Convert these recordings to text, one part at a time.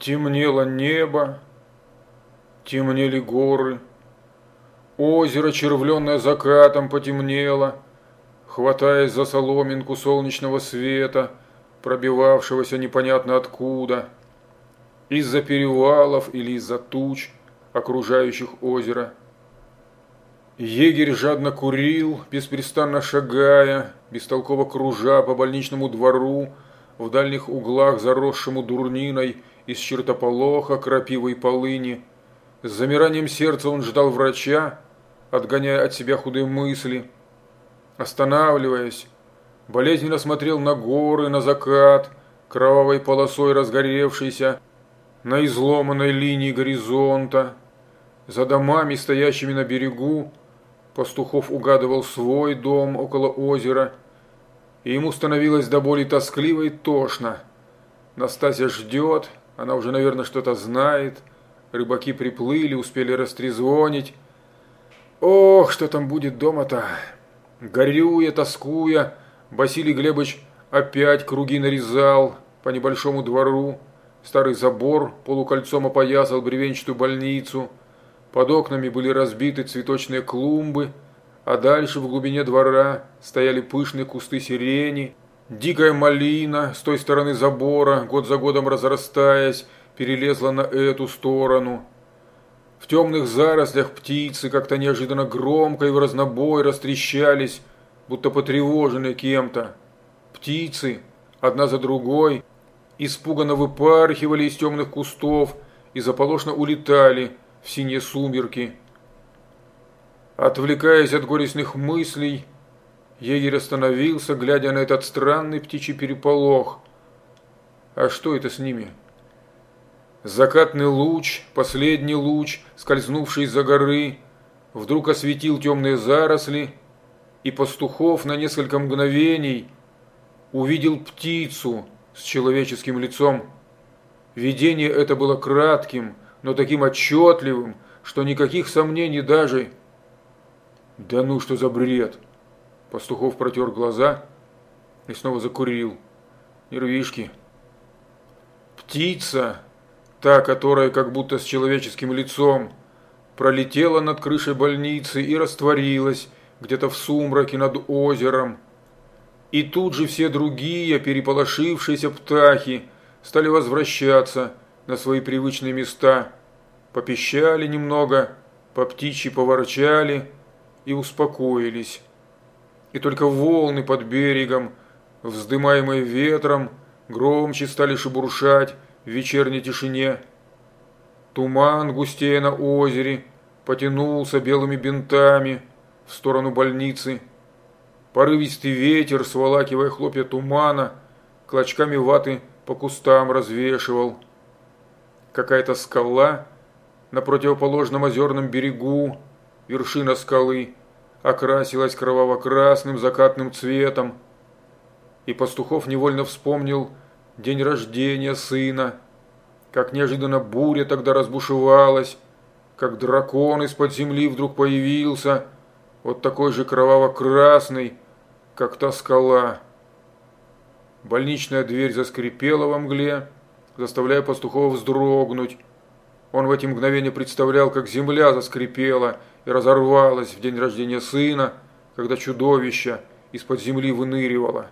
Темнело небо, темнели горы, озеро, червленное закатом, потемнело, хватаясь за соломинку солнечного света, пробивавшегося непонятно откуда, из-за перевалов или из-за туч, окружающих озеро. Егерь жадно курил, беспрестанно шагая, бестолково кружа по больничному двору, в дальних углах заросшему дурниной из чертополоха, крапивой полыни. С замиранием сердца он ждал врача, отгоняя от себя худые мысли. Останавливаясь, болезненно смотрел на горы, на закат, кровавой полосой разгоревшийся, на изломанной линии горизонта. За домами, стоящими на берегу, Пастухов угадывал свой дом около озера, и ему становилось до боли тоскливо и тошно. Настасья ждет, она уже, наверное, что-то знает. Рыбаки приплыли, успели растрезвонить. Ох, что там будет дома-то? Горюя, тоскуя, Василий Глебович опять круги нарезал по небольшому двору. Старый забор полукольцом опоясал бревенчатую больницу – под окнами были разбиты цветочные клумбы, а дальше в глубине двора стояли пышные кусты сирени, дикая малина с той стороны забора, год за годом разрастаясь, перелезла на эту сторону. В темных зарослях птицы как-то неожиданно громко и в разнобой растрещались, будто потревоженные кем-то. Птицы, одна за другой, испуганно выпархивали из темных кустов и заполошно улетали, в синие сумерки. Отвлекаясь от горестных мыслей, егерь остановился, глядя на этот странный птичий переполох. А что это с ними? Закатный луч, последний луч, скользнувший из-за горы, вдруг осветил темные заросли, и пастухов на несколько мгновений увидел птицу с человеческим лицом. Видение это было кратким, но таким отчетливым, что никаких сомнений даже... Да ну, что за бред? Пастухов протер глаза и снова закурил. Нервишки. Птица, та, которая как будто с человеческим лицом, пролетела над крышей больницы и растворилась где-то в сумраке над озером. И тут же все другие переполошившиеся птахи стали возвращаться – на свои привычные места, попищали немного, по птичьи поворчали и успокоились. И только волны под берегом, вздымаемые ветром, громче стали шебуршать в вечерней тишине. Туман, густея на озере, потянулся белыми бинтами в сторону больницы. Порывистый ветер, сволакивая хлопья тумана, клочками ваты по кустам развешивал – какая-то скала на противоположном озерном берегу, вершина скалы, окрасилась кроваво-красным закатным цветом. И Пастухов невольно вспомнил день рождения сына, как неожиданно буря тогда разбушевалась, как дракон из-под земли вдруг появился, вот такой же кроваво-красный, как та скала. Больничная дверь заскрипела во мгле, заставляя пастухова вздрогнуть. Он в эти мгновения представлял, как земля заскрипела и разорвалась в день рождения сына, когда чудовище из-под земли выныривало.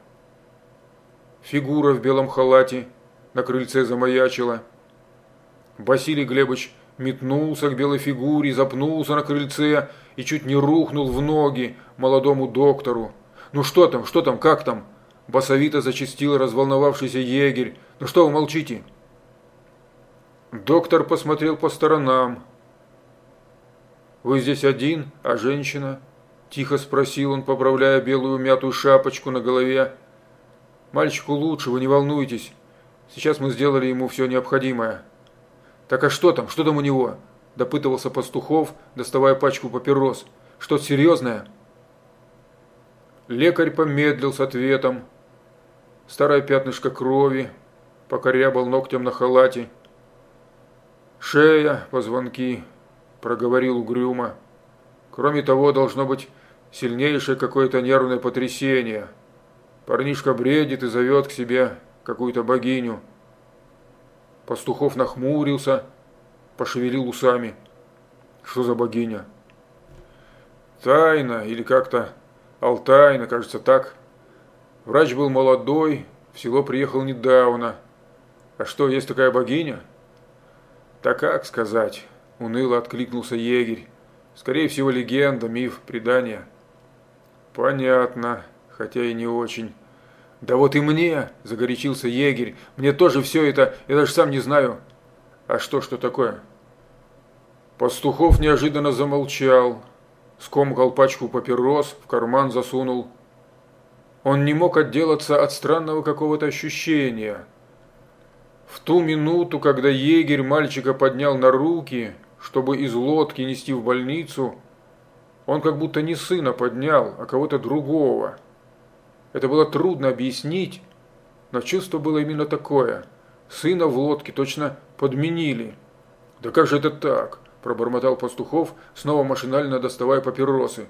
Фигура в белом халате на крыльце замаячила. Василий Глебович метнулся к белой фигуре, запнулся на крыльце и чуть не рухнул в ноги молодому доктору. «Ну что там, что там, как там?» Басовито зачастил разволновавшийся егерь. «Ну что вы молчите?» Доктор посмотрел по сторонам. «Вы здесь один, а женщина?» Тихо спросил он, поправляя белую мятую шапочку на голове. «Мальчику лучше, вы не волнуйтесь. Сейчас мы сделали ему все необходимое». «Так а что там? Что там у него?» Допытывался Пастухов, доставая пачку папирос. «Что-то серьезное?» Лекарь помедлил с ответом. Старое пятнышко крови, покорябал ногтем на халате. «Шея, позвонки», – проговорил угрюмо. «Кроме того, должно быть сильнейшее какое-то нервное потрясение. Парнишка бредит и зовет к себе какую-то богиню». Пастухов нахмурился, пошевелил усами. Что за богиня? Тайна или как-то Алтайна, кажется так. Врач был молодой, в село приехал недавно. А что, есть такая богиня? Так как сказать, уныло откликнулся егерь. Скорее всего, легенда, миф, предание. Понятно, хотя и не очень. Да вот и мне, загорячился егерь, мне тоже все это, я даже сам не знаю. А что, что такое? Пастухов неожиданно замолчал, скомкал пачку папирос, в карман засунул. Он не мог отделаться от странного какого-то ощущения. В ту минуту, когда егерь мальчика поднял на руки, чтобы из лодки нести в больницу, он как будто не сына поднял, а кого-то другого. Это было трудно объяснить, но чувство было именно такое. Сына в лодке точно подменили. «Да как же это так?» – пробормотал Пастухов, снова машинально доставая папиросы.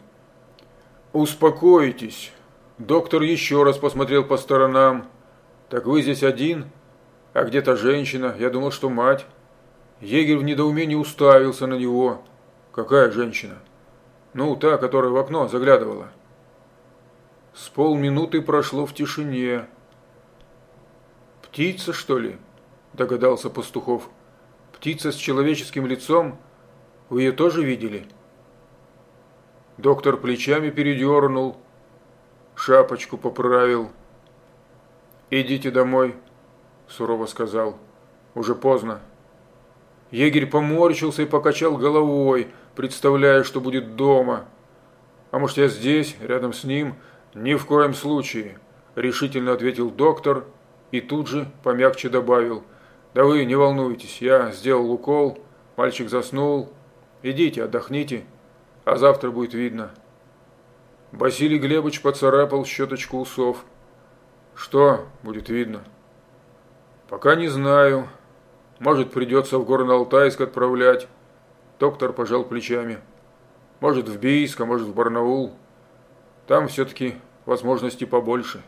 «Успокойтесь». Доктор еще раз посмотрел по сторонам. «Так вы здесь один? А где-то женщина. Я думал, что мать». Егерь в недоумении уставился на него. «Какая женщина?» «Ну, та, которая в окно заглядывала». С полминуты прошло в тишине. «Птица, что ли?» – догадался Пастухов. «Птица с человеческим лицом? Вы ее тоже видели?» Доктор плечами передернул, шапочку поправил. «Идите домой», – сурово сказал. «Уже поздно». Егерь поморщился и покачал головой, представляя, что будет дома. «А может, я здесь, рядом с ним?» «Ни в коем случае», – решительно ответил доктор и тут же помягче добавил. «Да вы не волнуйтесь, я сделал укол, мальчик заснул. Идите, отдохните, а завтра будет видно». Василий Глебович поцарапал щеточку усов. «Что будет видно?» «Пока не знаю. Может, придется в Горно-Алтайск отправлять». Доктор пожал плечами. «Может, в Бийск, а может, в Барнаул». Там все-таки возможности побольше.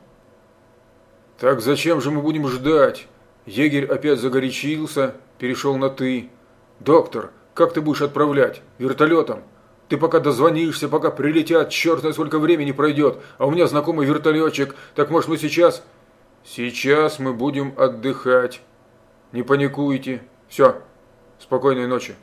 Так зачем же мы будем ждать? Егерь опять загорячился, перешел на «ты». «Доктор, как ты будешь отправлять? Вертолетом? Ты пока дозвонишься, пока прилетят, черт знает сколько времени пройдет, а у меня знакомый вертолетчик, так может мы сейчас...» «Сейчас мы будем отдыхать. Не паникуйте. Все, спокойной ночи».